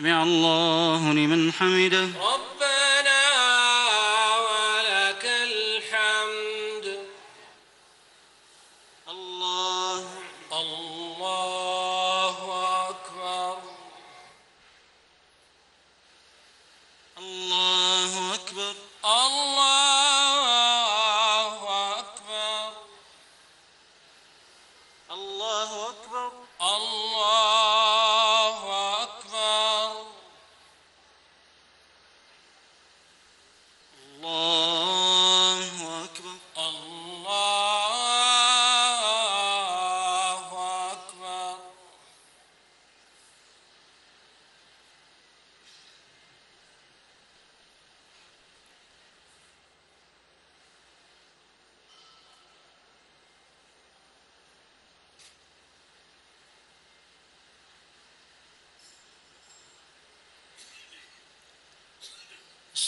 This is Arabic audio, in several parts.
سمع الله لمن حمده. ربنا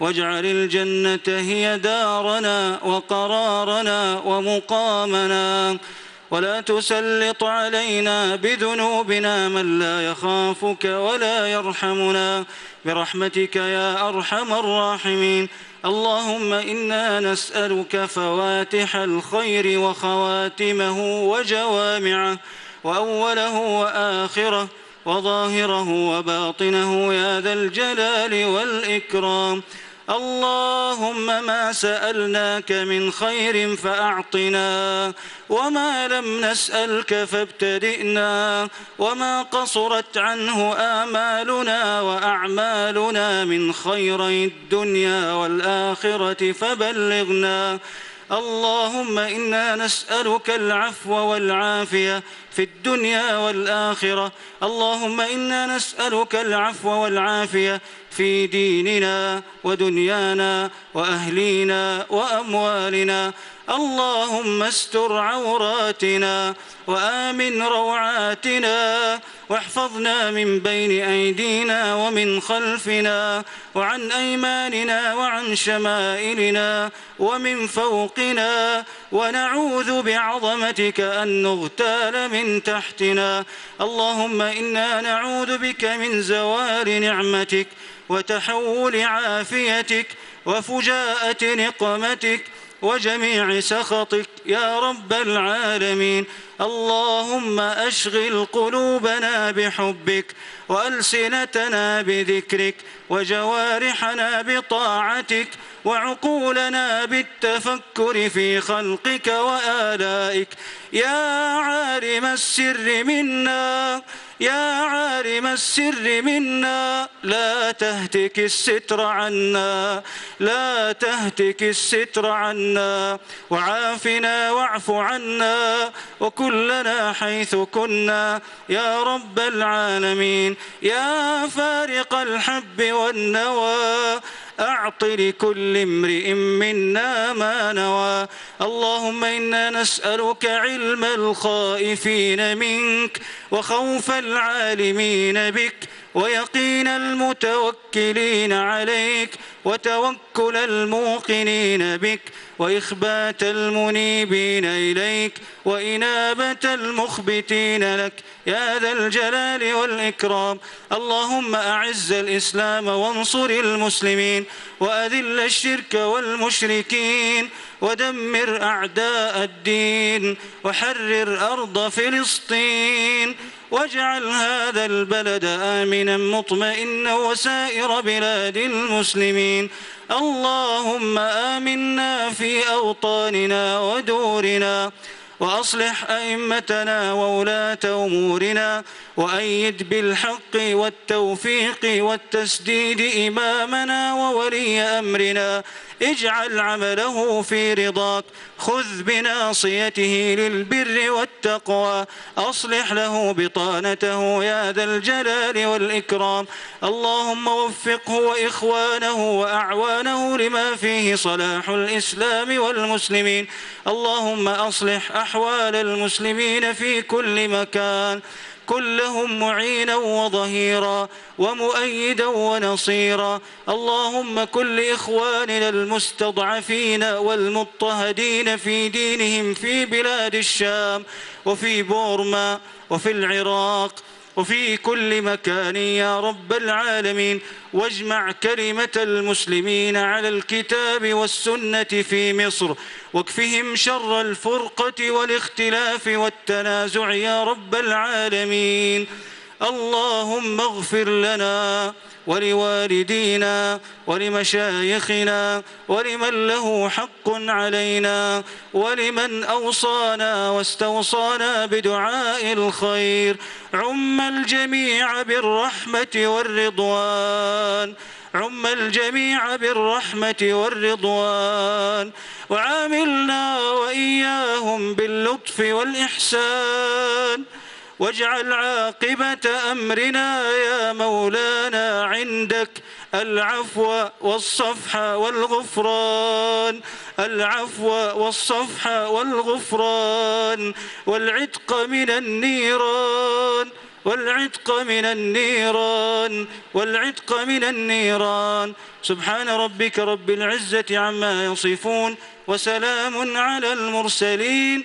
واجعل الجنة هي دارنا وقرارنا ومقامنا. ولا تسلط علينا بذنوبنا من لا يخافك ولا يرحمنا. برحمتك يا أرحم الراحمين. اللهم إنا نسألك فواتح الخير وخواتمه وجوامعه وأوله وآخره وظاهره وباطنه يا ذا الجلال والإكرام. اللهم ما سألناك من خير فأعطنا وما لم نسألك فابتدئنا وما قصرت عنه آمالنا وأعمالنا من خيري الدنيا والآخرة فبلغنا. اللهم إنا نسألك العفو والعافية في الدنيا والآخرة. اللهم إنا نسألك العفو والعافية في ديننا ودنيانا وأهلينا وأموالنا. اللهم استر عوراتنا وآمن روعاتنا واحفظنا من بين أيدينا ومن خلفنا وعن أيماننا وعن شمائلنا ومن فوقنا ونعوذ بعظمتك أن نغتال من تحتنا اللهم إنا نعوذ بك من زوال نعمتك وتحول عافيتك وفجاءة نقمتك وجميع سخطك يا رب العالمين. اللهم أشغل قلوبنا بحبك وألسنتنا بذكرك وجوارحنا بطاعتك وعقولنا بالتفكر في خلقك وآلائك. يا عالم السر منا يا عالم السر منا لا تهتك الستر عنا لا تهتك الستر عنا وعافنا واعف عنا وكلنا حيث كنا. يا رب العالمين يا فارق الحب والنوى أعط لكل امرئ منا ما نوى. اللهم إنا نسألك علم الخائفين منك وخوف العالمين بك. ويقين المتوكلين عليك وتوكل الموقنين بك وإخبات المنيبين إليك وإنابة المخبتين لك. يا ذا الجلال والإكرام. اللهم أعز الإسلام وانصر المسلمين وأذل الشرك والمشركين ودمر أعداء الدين وحرر أرض فلسطين واجعل هذا البلد آمنا مطمئنا وسائر بلاد المسلمين. اللهم آمنا في أوطاننا ودورنا وأصلح أئمتنا وولاة أمورنا وأيد بالحق والتوفيق والتسديد إمامنا وولي أمرنا. اجعل عمله في رضاك. خذ بناصيته للبر والتقوى. أصلح له بطانته يا ذا الجلال والإكرام. اللهم وفقه وإخوانه وأعوانه لما فيه صلاح الإسلام والمسلمين. اللهم أصلح أحوال المسلمين في كل مكان. كلهم معينا وظهيرا ومؤيدا ونصيرا. اللهم كل إخواننا المستضعفين والمضطهدين في دينهم في بلاد الشام وفي بورما وفي العراق وفي كل مكان يا رب العالمين واجمع كلمة المسلمين على الكتاب والسنة في مصر واكفهم شر الفرقة والاختلاف والتنازع يا رب العالمين. اللهم اغفر لنا ولوالدينا ولمشايخنا ولمن له حق علينا ولمن أوصانا واستوصانا بدعاء الخير. عم الجميع بالرحمة والرضوان. عم الجميع بالرحمة والرضوان. وعاملنا وإياهم باللطف والإحسان. واجعل عاقبة أمرنا يا مولانا عندك العفو والصفح والغفران العفو والصفح والغفران والعتق من النيران والعتق من النيران والعتق من النيران. سبحان ربك رب العزة عما يصفون وسلام على المرسلين.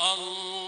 الله